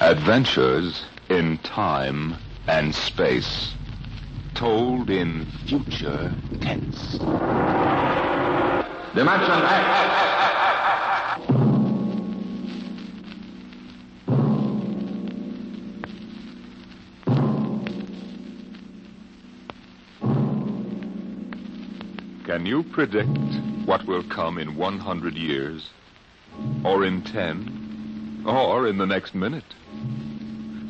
Adventures in time and space. Told in future tense. Dimension X. Can you predict what will come in 100 years? Or in 10? Or in the next minute?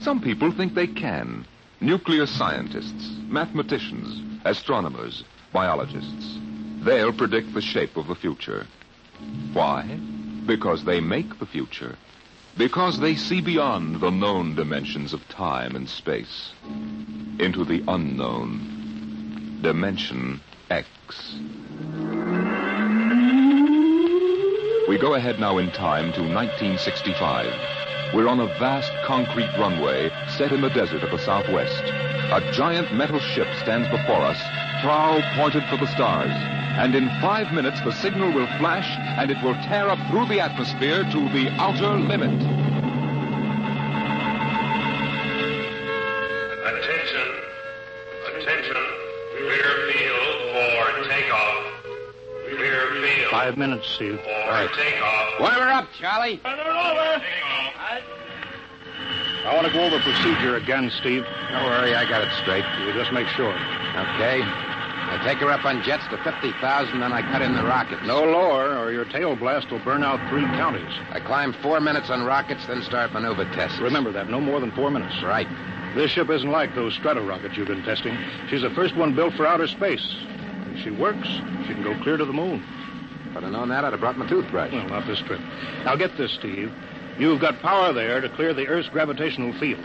Some people think they can. Nuclear scientists, mathematicians, astronomers, biologists. They'll predict the shape of the future. Why? Because they make the future. Because they see beyond the known dimensions of time and space into the unknown. Dimension X. We go ahead now in time to 1965. We're on a vast concrete runway set in the desert of the southwest. A giant metal ship stands before us, prow pointed for the stars. And in five minutes, the signal will flash and it will tear up through the atmosphere to the outer limit. Attention. Five minutes, Steve. for takeoff. Warm her up, Charlie. Takeoff. I want to go over procedure again, Steve. Don't worry, I got it straight. You just make sure. Okay. I take her up on jets to 50,000, then I cut in the rocket. No lower, or your tail blast will burn out three counties. I climb four minutes on rockets, then start maneuver tests. Remember that, no more than four minutes. Right. This ship isn't like those strato rockets you've been testing. She's the first one built for outer space. If she works, she can go clear to the moon. If I'd have known that, I'd have brought my toothbrush. Well, not this trip. Now get this, Steve. You've got power there to clear the Earth's gravitational field.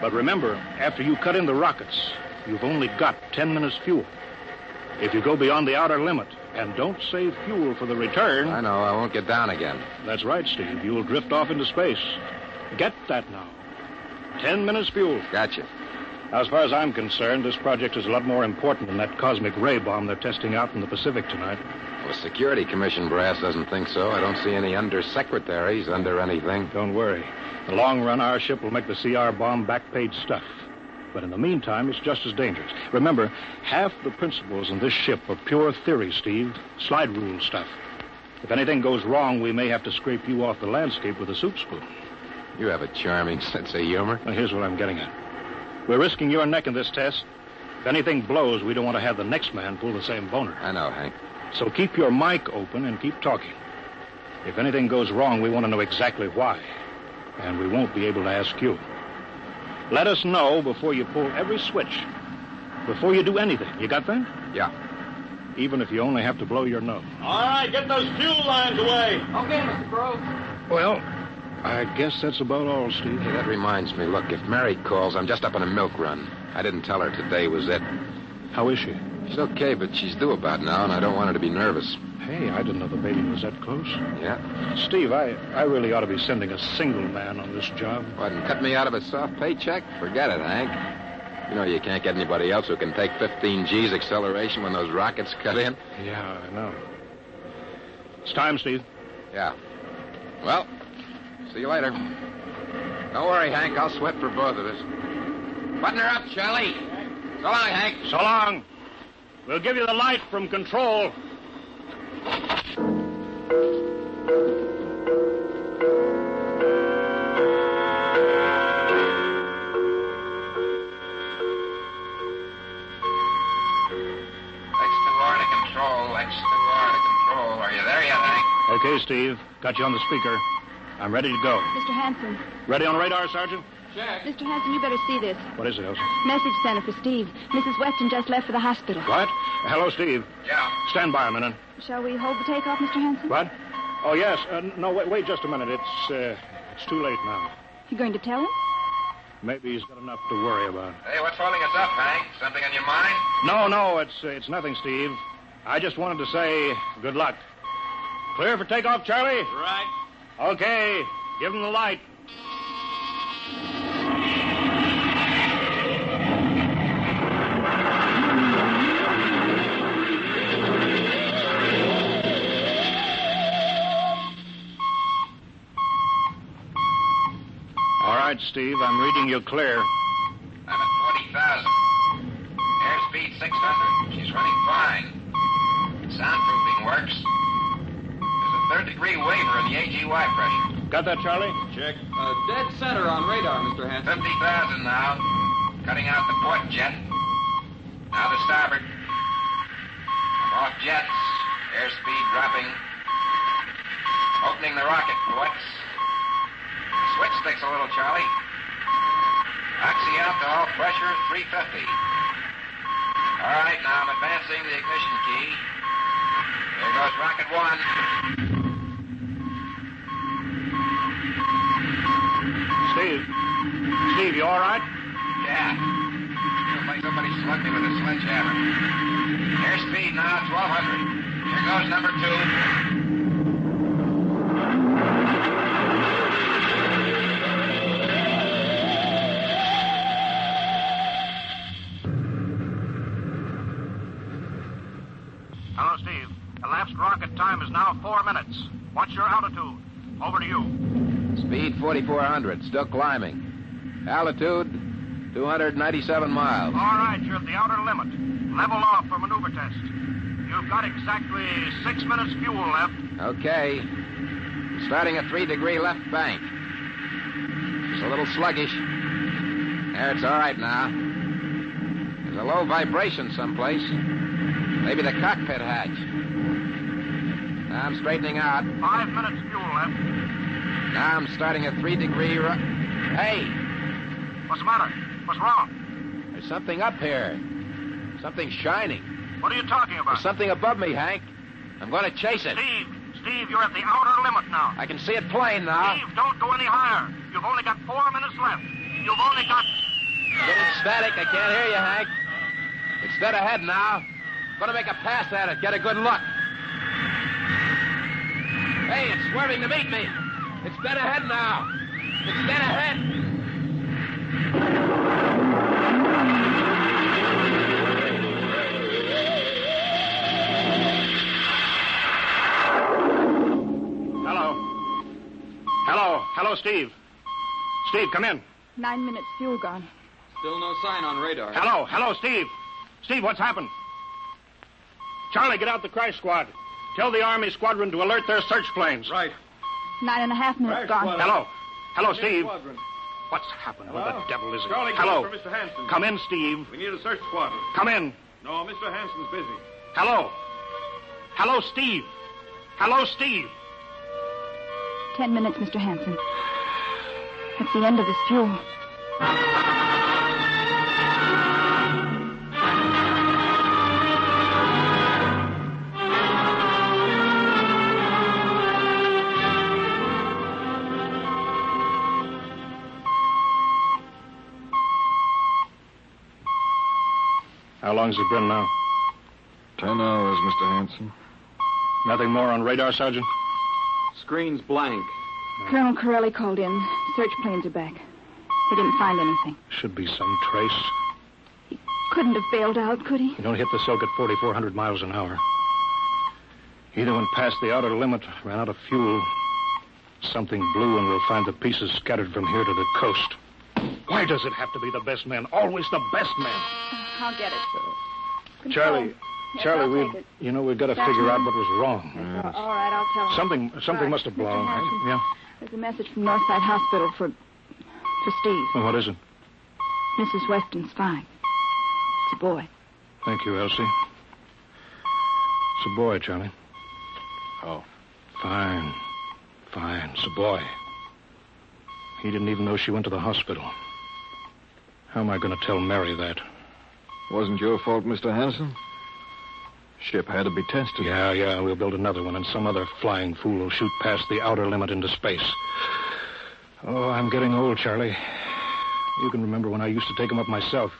But remember, after you cut in the rockets, you've only got ten minutes fuel. If you go beyond the outer limit and don't save fuel for the return, I know, I won't get down again. that's right, Steve. You'll drift off into space. Get that now. Ten minutes fuel. Gotcha. Now, as far as I'm concerned, this project is a lot more important than that cosmic ray bomb they're testing out in the Pacific tonight. The Security Commission brass doesn't think so. I don't see any undersecretaries under anything. Don't worry. In the long run, our ship will make the CR bomb back page stuff. But in the meantime, it's just as dangerous. Remember, half the principles in this ship are pure theory, Steve. Slide rule stuff. If anything goes wrong, we may have to scrape you off the landscape with a soup spoon. You have a charming sense of humor. Well, here's what I'm getting at. We're risking your neck in this test. If anything blows, we don't want to have the next man pull the same boner. I know, Hank. So keep your mic open and keep talking. If anything goes wrong, we want to know exactly why. And we won't be able to ask you. Let us know before you pull every switch. Before you do anything. You got that? Yeah. Even if you only have to blow your nose. All right, get those fuel lines away. Okay, Mr. Grove. Well, I guess that's about all, Steve. Hey, that reminds me. Look, if Mary calls, I'm just up on a milk run. I didn't tell her today was it. How is she? She's okay, but she's due about now, and I don't want her to be nervous. Hey, I didn't know the baby was that close. Yeah? Steve, I, I really ought to be sending a single man on this job. What, and cut me out of a soft paycheck? Forget it, Hank. You know you can't get anybody else who can take 15 G's acceleration when those rockets cut in. Yeah, I know. It's time, Steve. Yeah. Well, see you later. Don't worry, Hank. I'll sweat for both of us. Button her up, Charlie. So long, Hank. So long. We'll give you the light from control. X2R to control. X2R to control. Are you there yet, Okay, Steve. Got you on the speaker. I'm ready to go. Mr. Hanson. Ready on radar, Sergeant? Mr. Hanson, you better see this. What is it, Elsie? Message center for Steve. Mrs. Weston just left for the hospital. What? Hello, Steve. Yeah. Stand by a minute. Shall we hold the takeoff, Mr. Hanson? What? Oh, yes. Uh, no, wait, wait just a minute. It's, uh, it's too late now. You going to tell him? Maybe he's got enough to worry about. Hey, what's holding us up, Hank? Something on your mind? No, no, it's, uh, it's nothing, Steve. I just wanted to say good luck. Clear for takeoff, Charlie? Right. Okay. Give him the light. Right. right, Steve. I'm reading you clear. I'm at 40,000. Airspeed 600. She's running fine. Soundproofing works. There's a third degree waiver in the AGY pressure. Got that, Charlie? Check. Uh, dead center on radar, Mr. Hanson. 50,000 now. Cutting out the port jet. Now the starboard. I'm off jets. Airspeed dropping. Opening the rocket ports. Switch sticks a little, Charlie. Oxy alcohol pressure 350. All right, now I'm advancing the ignition key. There goes rocket one. Steve. Steve, you all right? Yeah. Feels like somebody slugged me with a sledgehammer. Airspeed now 1200. Here goes number two. 2,400, still climbing. Altitude, 297 miles. All right, you're at the outer limit. Level off for maneuver test. You've got exactly six minutes fuel left. Okay. Starting a three degree left bank. It's a little sluggish. There, it's all right now. There's a low vibration someplace. Maybe the cockpit hatch. I'm straightening out. Five minutes fuel left. Now I'm starting a three degree. Ro- hey, What's the matter? What's wrong? there's something up here. Something shining. What are you talking about? There's something above me, Hank. I'm going to chase it. Steve, Steve, you're at the outer limit now. I can see it plain now. Steve, don't go any higher. You've only got four minutes left. You've only got. Getting static. I can't hear you, Hank. It's dead ahead now. Going to make a pass at it. Get a good look. Hey, it's swerving to meet me. It's dead ahead now. It's dead ahead. Hello. Hello. Hello, Steve. Steve, come in. Nine minutes fuel gone. Still no sign on radar. Hello. Hello, Steve. Steve, what's happened? Charlie, get out the crash squad. Tell the Army squadron to alert their search planes. Right. Nine and a half minutes Crash gone. squad. Hello. Hello, Steve. Squadron. What's happened? Where Hello? the devil is it? Charlie, Hello. for Mr. Hanson. Come in, Steve. We need a search squadron. Come in. No, Mr. Hanson's busy. Hello. Hello, Steve. Hello, Steve. Ten minutes, Mr. Hanson. That's the end of this fuel. How long's it been now? Ten hours, Mr. Hanson. Nothing more on radar, Sergeant? Screen's blank. Colonel Corelli called in. Search planes are back. They didn't find anything. Should be some trace. He couldn't have bailed out, could he? You don't hit the silk at 4,400 miles an hour. Either went past the outer limit, ran out of fuel. Something blew, and we'll find the pieces scattered from here to the coast. Why does it have to be the best men? Always the best men. I'll get it. Control. Charlie, Yes, Charlie, we, take it. you know, we've got to That's figure out what was wrong. All right, I'll tell him. Something, something Right. must have blown. Hanson. Yeah. There's a message from Northside Hospital for for Steve. Well, what is it? Mrs. Weston's fine. It's a boy. Thank you, Elsie. It's a boy, Charlie. Oh. Fine. Fine. It's a boy. He didn't even know she went to the hospital. How am I going to tell Mary that? Wasn't your fault, Mr. Hanson. Ship had to be tested. Yeah, yeah, we'll build another one, and some other flying fool will shoot past the outer limit into space. Oh, I'm getting old, Charlie. You can remember when I used to take 'em up myself.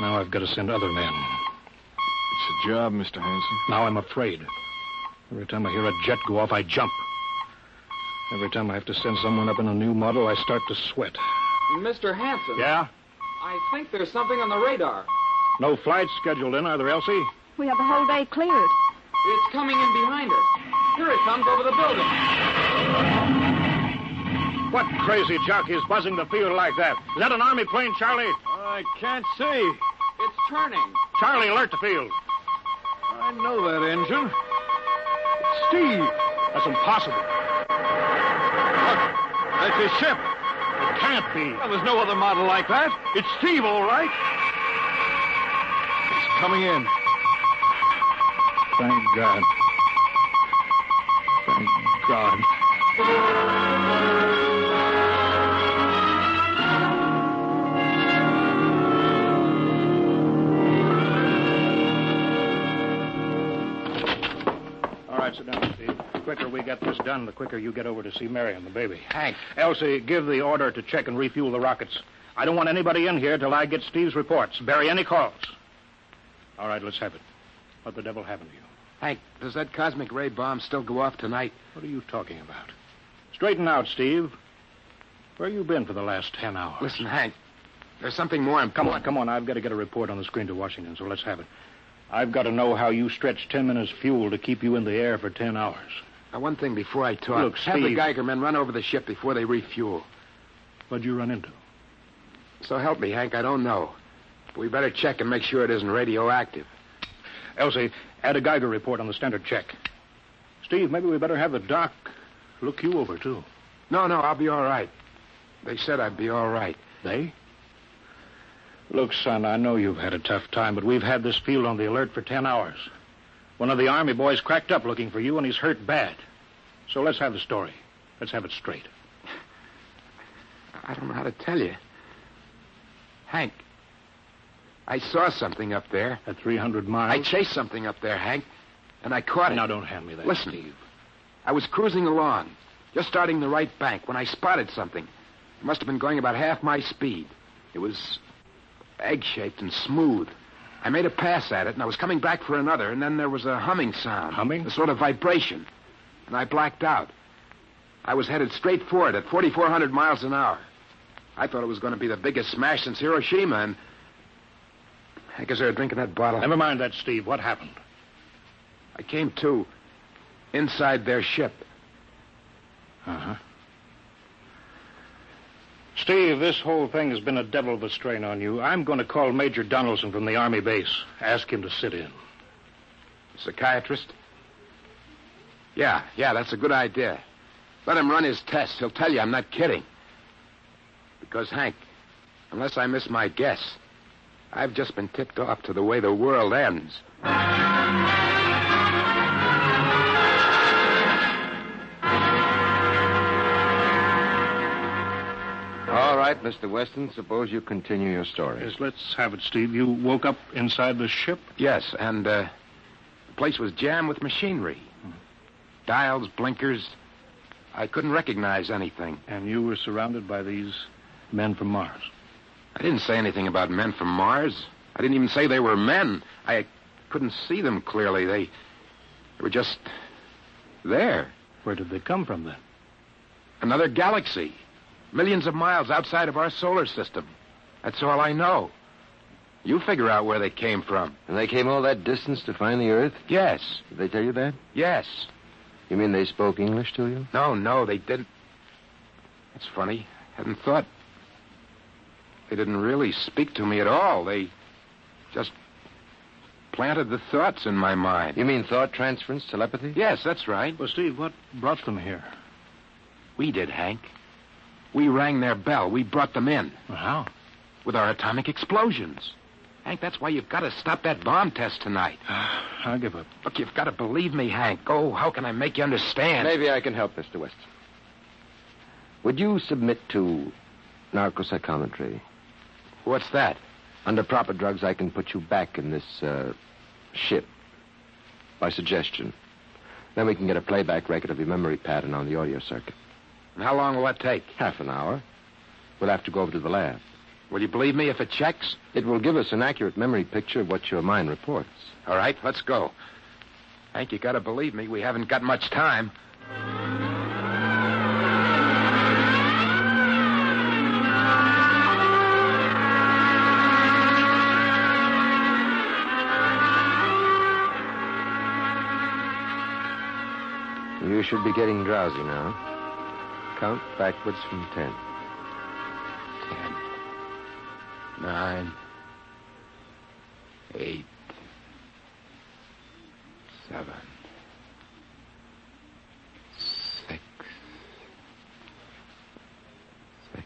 Now I've got to send other men. It's a job, Mr. Hanson. Now I'm afraid. Every time I hear a jet go off, I jump. Every time I have to send someone up in a new model, I start to sweat. Mr. Hanson. Yeah? I think there's something on the radar. No flights scheduled in, are there, Elsie? We have the whole day cleared. It's coming in behind us. Here it comes over the building. What crazy jockey is buzzing the field like that? Is that an Army plane, Charlie? I can't see. It's turning. Charlie, alert the field. I know that engine. It's Steve. That's impossible. Look, that's his ship. It can't be. Well, there's no other model like that. It's Steve, all right. It's coming in. Thank God. Thank God. All right, sit down, Steve. The quicker we get this done, the quicker you get over to see Mary and the baby. Hank, Elsie, give the order to check and refuel the rockets. I don't want anybody in here till I get Steve's reports. Bury any calls. All right, let's have it. What the devil happened to you? Hank, does that cosmic ray bomb still go off tonight? What are you talking about? Straighten out, Steve. Where you been for the last ten hours? Listen, Hank, there's something more important. Come on, come on. I've got to get a report on the screen to Washington, so let's have it. I've got to know how you stretched ten minutes fuel to keep you in the air for ten hours. Now, one thing before I talk. Look, Have the Geiger men run over the ship before they refuel. What'd you run into? So help me, Hank, I don't know. We better check and make sure it isn't radioactive. Elsie, add a Geiger report on the standard check. Steve, maybe we better have the doc look you over, too. No, no, I'll be all right. They said I'd be all right. They? Look, son, I know you've had a tough time, but we've had this field on the alert for ten hours. One of the Army boys cracked up looking for you, and he's hurt bad. So let's have the story. Let's have it straight. I don't know how to tell you. Hank, I saw something up there. At 300 miles? I chased something up there, Hank, and I caught it. Now, don't hand me that, Listen. Steve. I was cruising along, just starting the right bank, when I spotted something. It must have been going about half my speed. It was egg shaped and smooth. I made a pass at it, and I was coming back for another, and then there was a humming sound. Humming? A sort of vibration. And I blacked out. I was headed straight for it at 4,400 miles an hour. I thought it was going to be the biggest smash since Hiroshima, and. I guess they were drinking that bottle. Never mind that, Steve. What happened? I came to inside their ship. Uh huh. Steve, this whole thing has been a devil of a strain on you. I'm going to call Major Donaldson from the Army base. Ask him to sit in. Psychiatrist? Yeah, yeah, that's a good idea. Let him run his tests. He'll tell you I'm not kidding. Because, Hank, unless I miss my guess, I've just been tipped off to the way the world ends. All right, Mr. Weston, suppose you continue your story. Yes, let's have it, Steve. You woke up inside the ship? Yes, and uh, the place was jammed with machinery. Dials, blinkers. I couldn't recognize anything. And you were surrounded by these men from Mars. I didn't say anything about men from Mars. I didn't even say they were men. I couldn't see them clearly. They, they were just there. Where did they come from then? Another galaxy. Millions of miles outside of our solar system. That's all I know. You figure out where they came from. And they came all that distance to find the Earth? Yes, Did they tell you that? yes. You mean they spoke English to you? No, no, they didn't. That's funny. Hadn't thought. They didn't really speak to me at all. They just planted the thoughts in my mind. You mean thought transference, telepathy? Yes, that's right. Well, Steve, what brought them here? We did, Hank. We rang their bell. We brought them in Well, how? with our atomic explosions. Hank, that's why you've got to stop that bomb test tonight. I'll give up. Look, you've got to believe me, Hank. Oh, how can I make you understand? Maybe I can help, Mr. Weston. Would you submit to narcopsychometry? What's that? Under proper drugs, I can put you back in this uh, ship by suggestion. Then we can get a playback record of your memory pattern on the audio circuit. And how long will that take? Half an hour. We'll have to go over to the lab. Will you believe me if it checks? It will give us an accurate memory picture of what your mind reports. All right, let's go. Hank, you got to believe me. We haven't got much time. You should be getting drowsy now. Count backwards from ten. Ten. Nine. Eight. Seven. Six. Six.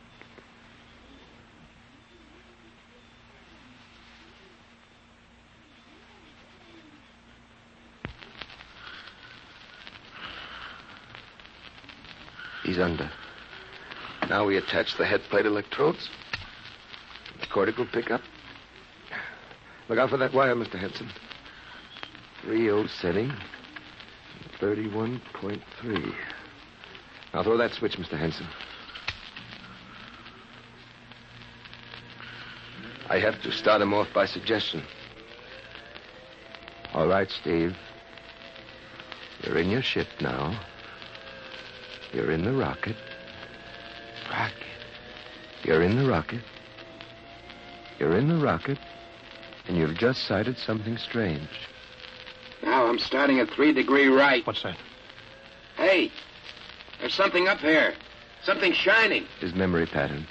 He's under. Now we attach the head plate electrodes. The cortical pickup. Look out for that wire, Mr. Henson. 3 setting. 31.3. Now throw that switch, Mr. Henson. I have to start him off by suggestion. All right, Steve. You're in your ship now. You're in the rocket. Rocket. You're in the rocket. You're in the rocket. And you've just sighted something strange. Now I'm starting at three degree right. What's that? Hey, there's something up here. Something shining. His memory pattern.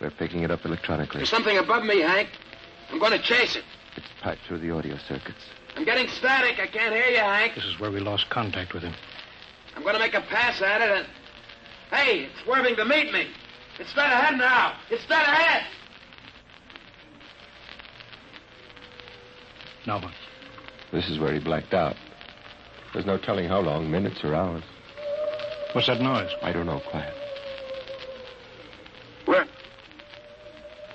We're picking it up electronically. There's something above me, Hank. I'm going to chase it. It's piped through the audio circuits. I'm getting static. I can't hear you, Hank. This is where we lost contact with him. I'm going to make a pass at it and. Hey, it's swerving to meet me. It's dead ahead now. It's dead ahead. Now what? This is where he blacked out. There's no telling how long, minutes or hours. What's that noise? I don't know, quiet. Where?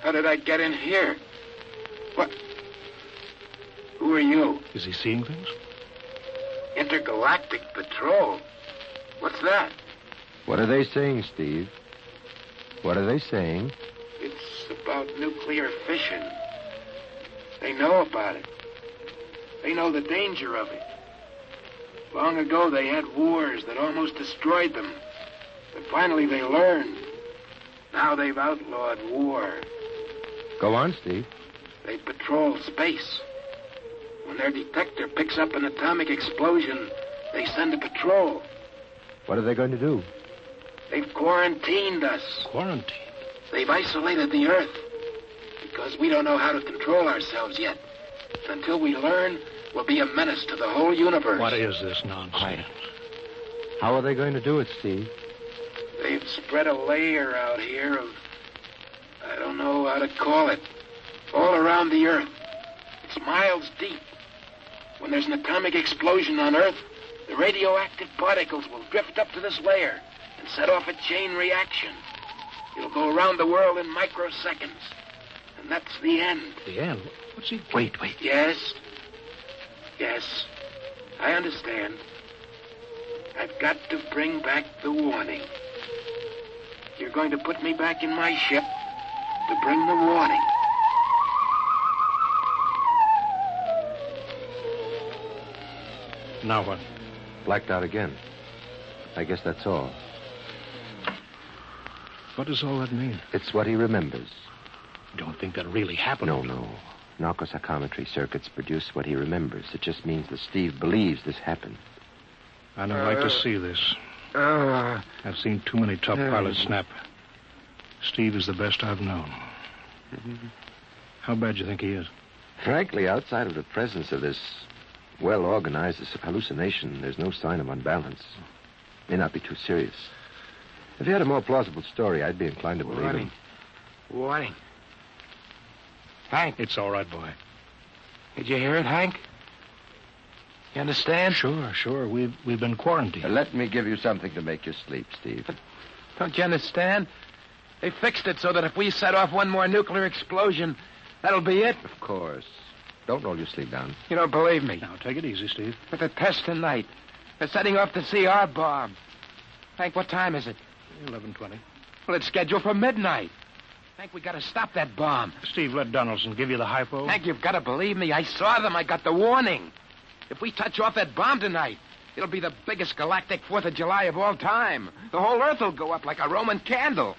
How did I get in here? What? Who are you? Is he seeing things? Intergalactic Patrol. What's that? What are they saying, Steve? What are they saying? It's about nuclear fission. They know about it. They know the danger of it. Long ago, they had wars that almost destroyed them. But finally, they learned. Now they've outlawed war. Go on, Steve. They patrol space. When their detector picks up an atomic explosion, they send a patrol. What are they going to do? They've quarantined us. Quarantined? They've isolated the Earth. Because we don't know how to control ourselves yet. Until we learn, we'll be a menace to the whole universe. What is this nonsense? How are they going to do it, Steve? They've spread a layer out here of. I don't know how to call it. All around the Earth. It's miles deep. When there's an atomic explosion on Earth, the radioactive particles will drift up to this layer and set off a chain reaction. It'll go around the world in microseconds. And that's the end. The end? What's he... Wait, wait. Yes. Yes. I understand. I've got to bring back the warning. You're going to put me back in my ship to bring the warning. Now what? Blacked out again. I guess that's all. What does all that mean? It's what he remembers. Don't think that really happened. No, no. Narcopsychometry circuits produce what he remembers. It just means that Steve believes this happened. I don't like to uh, see this. Uh, I've seen too many top uh. pilots snap. Steve is the best I've known. Mm-hmm. How bad do you think he is? Frankly, outside of the presence of this well organized hallucination, there's no sign of unbalance. May not be too serious. If he had a more plausible story, I'd be inclined to believe warning. him. Warning. Hank, It's all right, boy. did you hear it, Hank? You understand? Sure, sure. We've we've been quarantined. Uh, Let me give you something to make you sleep, Steve. Don't you understand? They fixed it so that if we set off one more nuclear explosion, that'll be it. Of course. Don't roll your sleeve down. You don't believe me. Now take it easy, Steve. But the test tonight. They're setting off the CR bomb. Hank, what time is it? Eleven twenty. Well, it's scheduled for midnight. Hank, we gotta stop that bomb. Steve, let Donaldson give you the hypo. Hank, you've gotta believe me. I saw them. I got the warning. If we touch off that bomb tonight, it'll be the biggest galactic Fourth of July of all time. The whole Earth will go up like a Roman candle.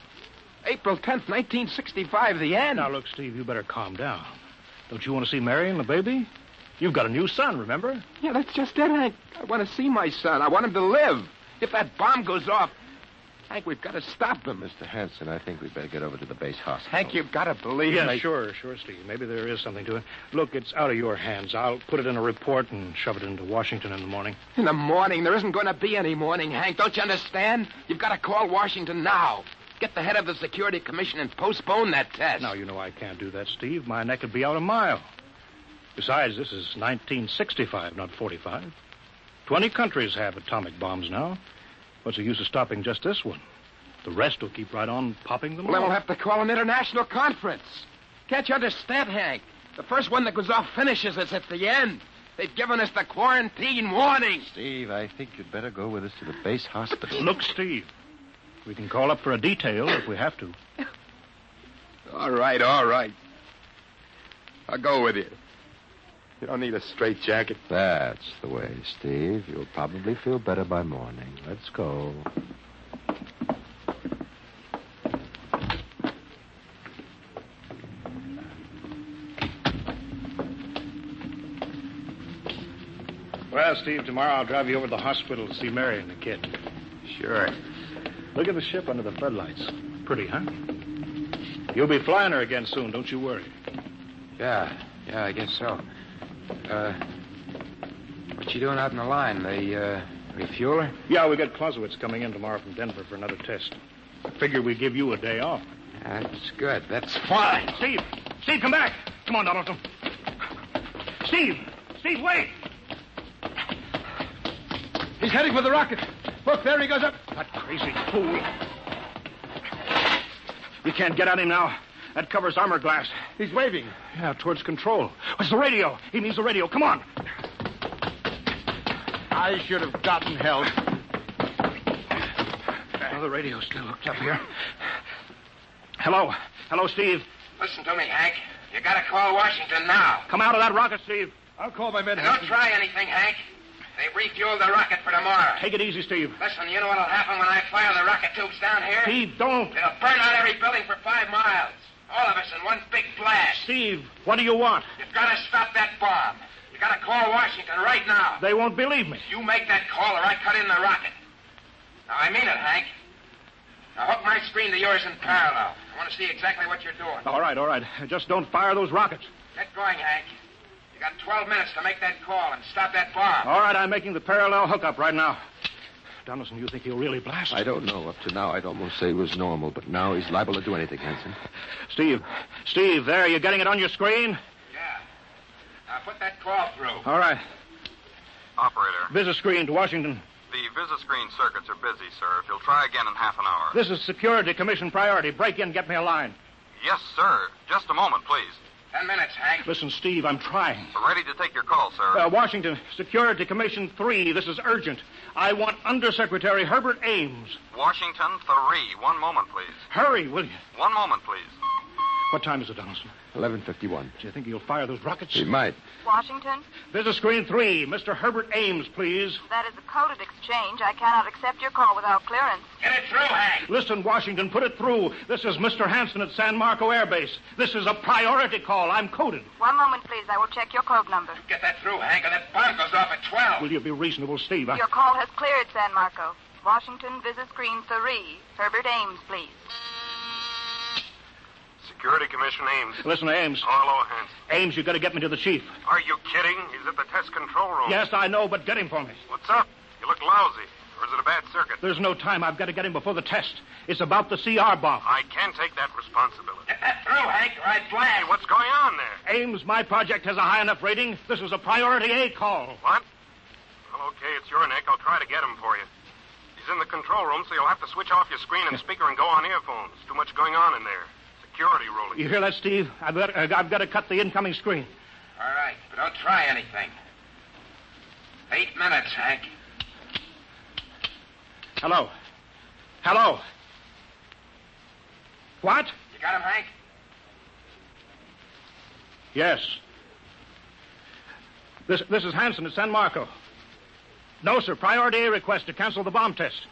April 10th, 1965, the end. Now look, Steve, you better calm down. Don't you want to see Mary and the baby? You've got a new son, remember? Yeah, that's just it, Hank. I want to see my son. I want him to live. If that bomb goes off. Hank, we've got to stop them. Mr. Hanson, I think we'd better get over to the base hospital. Hank, you've got to believe Yeah, me. sure, sure, Steve. Maybe there is something to it. Look, it's out of your hands. I'll put it in a report and shove it into Washington in the morning. In the morning, there isn't going to be any morning, Hank. Don't you understand? You've got to call Washington now. Get the head of the Security Commission and postpone that test. Now, you know I can't do that, Steve. My neck would be out a mile. Besides, this is 1965, not 45. Twenty countries have atomic bombs now. What's the use of stopping just this one? The rest will keep right on popping them Well, then we'll have to call an international conference. Can't you understand, Hank? The first one that goes off finishes us at the end. They've given us the quarantine warning. Steve, I think you'd better go with us to the base hospital. Look, Steve. We can call up for a detail if we have to. All right, all right. I'll go with you. You don't need a straight jacket. That's the way, Steve. You'll probably feel better by morning. Let's go. Well, Steve, tomorrow I'll drive you over to the hospital to see Mary and the kid. Sure. Look at the ship under the floodlights. Pretty, huh? You'll be flying her again soon, don't you worry. Yeah, yeah, I guess so. Uh, what you doing out in the line? They, uh, refuel her? Yeah, we got Clausewitz coming in tomorrow from Denver for another test. I figure we give you a day off. That's good. That's fine. Steve! Steve, come back! Come on, Donaldson. Steve! Steve, wait! He's heading for the rocket. Look, there he goes up. That crazy fool. We can't get at him now. That covers armor glass. He's waving. Yeah, towards control. What's the radio? He means the radio. Come on. I should have gotten help. Oh, the radio's still hooked up here. Hello. Hello, Steve. Listen to me, Hank. You gotta call Washington now. Come out of that rocket, Steve. I'll call my men. And don't try anything, Hank. They refueled the rocket for tomorrow. Take it easy, Steve. Listen, you know what'll happen when I fire the rocket tubes down here? Steve, don't. It'll burn out every building for five miles. All of us in one big blast. Steve, what do you want? You've got to stop that bomb. You got to call Washington right now. They won't believe me. You make that call or I cut in the rocket. Now, I mean it, Hank. Now, hook my screen to yours in parallel. I want to see exactly what you're doing. All right, all right. Just don't fire those rockets. Get going, Hank. You got 12 minutes to make that call and stop that bomb. All right, I'm making the parallel hookup right now. Donaldson, you think he'll really blast? I don't know. Up to now, I'd almost say he was normal, but now he's liable to do anything, Hanson. Steve, Steve, there, You're getting it on your screen? Yeah. Now, put that call through. All right. Operator, Visiscreen to Washington. the Visiscreen circuits are busy, sir. If you'll try again in half an hour. This is Security Commission priority. Break in, get me a line. Yes, sir. Just a moment, please. Ten minutes, Hank. Listen, Steve, I'm trying. We're ready to take your call, sir. Uh, Washington, Security Commission 3, this is urgent. I want Undersecretary Herbert Ames. Washington 3. One moment, please. Hurry, will you? One moment, please. What time is it, Donaldson? 1151. Do you think he'll fire those rockets? He might. Washington, Visiscreen 3, Mr. Herbert Ames, please. that is a coded exchange. I cannot accept your call without clearance. Get it through, Hank. Listen, Washington, put it through. This is Mr. Hanson at San Marco Air Base. This is a priority call. I'm coded. One moment, please. I will check your code number. Get that through, Hank, or that bomb goes off at 12. Will you be reasonable, Steve? I... Your call has cleared, San Marco. Washington, visiscreen 3. Herbert Ames, please. Security Commission Ames. Listen, to Ames. Hello, Hanson. Ames, you got to get me to the chief. Are you kidding? He's at the test control room. Yes, I know, but get him for me. What's up? You look lousy. Or is it a bad circuit? There's no time. I've got to get him before the test. It's about the CR bomb. I can't take that responsibility. Get that through, Hank, or I blast. Hey, what's going on there? Ames, my project has a high enough rating. This is a priority A call. What? Well, okay, it's your neck. I'll try to get him for you. He's in the control room, so you'll have to switch off your screen and speaker and go on earphones. Too much going on in there. Security ruling. You hear that, Steve? I've got, uh, I've got to cut the incoming screen. All right, but don't try anything. Eight minutes, Hank. Hello. Hello. What? You got him, Hank? Yes. This, this is Hanson at San Marco. No, sir. Priority A request to cancel the bomb test.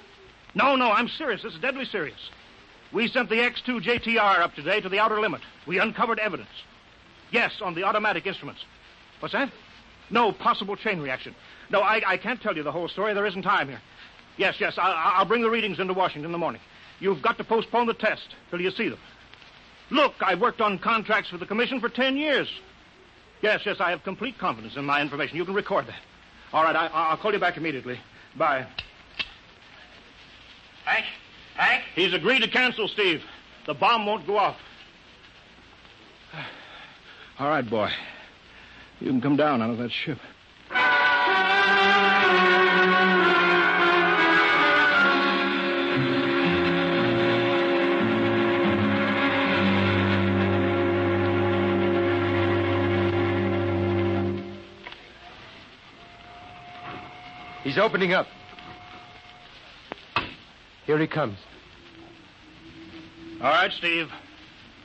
No, no, I'm serious. This is deadly serious. We sent the X2 JTR up today to the outer limit. We uncovered evidence. Yes, on the automatic instruments. What's that? No possible chain reaction. No, I, I can't tell you the whole story. There isn't time here. Yes, yes. I, I'll bring the readings into Washington in the morning. You've got to postpone the test till you see them. Look, I've worked on contracts for the commission for ten years. Yes, yes, I have complete confidence in my information. You can record that. All right, I, I'll call you back immediately. Bye. Hank? Hank? He's agreed to cancel, Steve. The bomb won't go off. All right, boy. You can come down out of that ship. He's opening up. Here he comes. All right, Steve.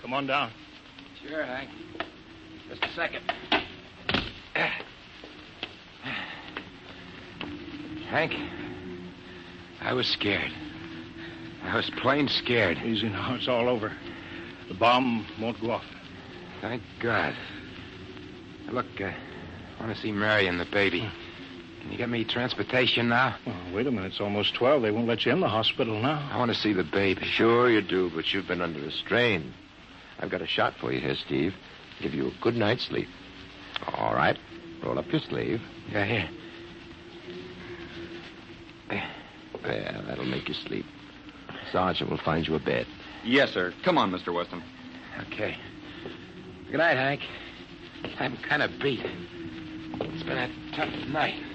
Come on down. Sure, Hank. Just a second. Hank, I was scared. I was plain scared. Easy now. It's all over. The bomb won't go off. Thank God. Look, uh, I want to see Mary and the baby. Can you get me transportation now? Oh, wait a minute. It's almost 12. They won't let you in the hospital now. I want to see the baby. Sure you do, but you've been under a strain. I've got a shot for you here, Steve. Give you a good night's sleep. All right. Roll up your sleeve. Yeah, here. There, that'll make you sleep. Sergeant will find you a bed. Yes, sir. Come on, Mr. Weston. Okay. Good night, Hank. I'm kind of beat. It's been a tough night.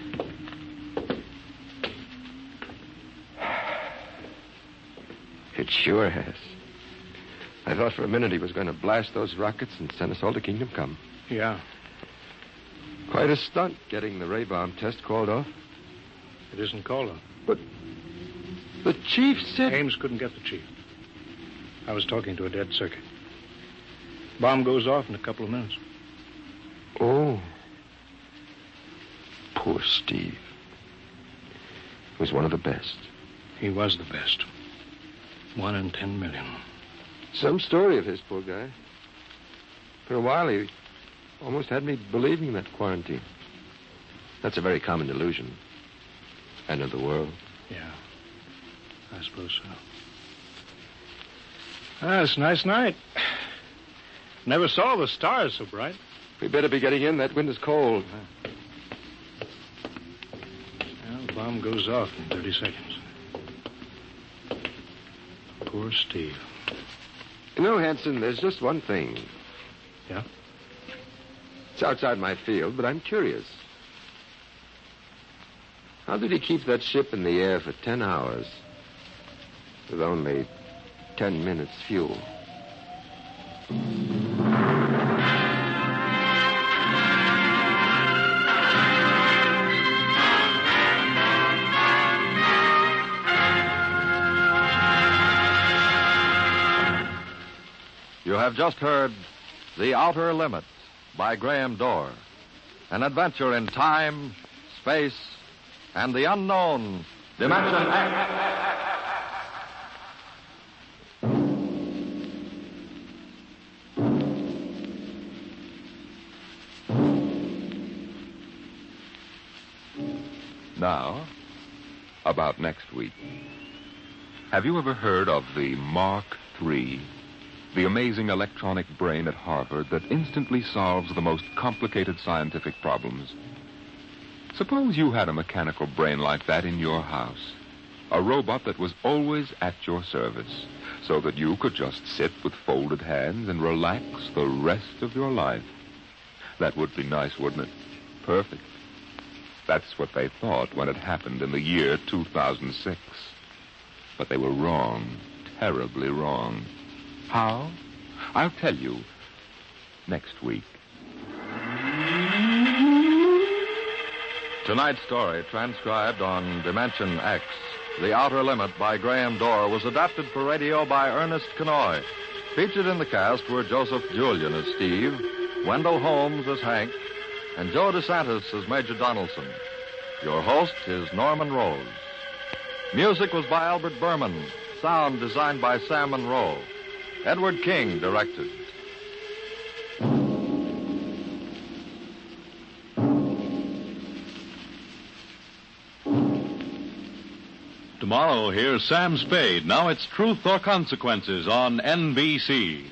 It sure has. I thought for a minute he was going to blast those rockets and send us all to Kingdom Come. Yeah. Quite a stunt getting the ray bomb test called off. It isn't called off. But the chief said. Ames couldn't get the chief. I was talking to a dead circuit. Bomb goes off in a couple of minutes. Oh. Poor Steve. He was one of the best. He was the best. One in ten million. Some story of his, poor guy. For a while, he almost had me believing that quarantine. That's a very common delusion. End of the world. Yeah. I suppose so. Ah, it's a nice night. Never saw the stars so bright. We better be getting in. That wind is cold. Well, the bomb goes off in 30 seconds. Poor Steve. You know, Hanson, there's just one thing. Yeah? It's outside my field, but I'm curious. How did he keep that ship in the air for ten hours with only ten minutes fuel? Have just heard The Outer Limits by Graham Doar. An adventure in time, space, and the unknown Dimension X. Now, about next week. Have you ever heard of the Mark III? The amazing electronic brain at Harvard that instantly solves the most complicated scientific problems. Suppose you had a mechanical brain like that in your house. A robot that was always at your service, so that you could just sit with folded hands and relax the rest of your life. That would be nice, wouldn't it? Perfect. That's what they thought when it happened in the year 2006. But they were wrong, terribly wrong. How? I'll tell you next week. Tonight's story, transcribed on Dimension X, The Outer Limit by Graham Doar, was adapted for radio by Ernest Kinoy. Featured in the cast were Joseph Julian as Steve, Wendell Holmes as Hank, and Joe DeSantis as Major Donaldson. Your host is Norman Rose. Music was by Albert Berman. Sound designed by Sam Monroe. Edward King directed. tomorrow, here's Sam Spade. Now it's Truth or Consequences on NBC.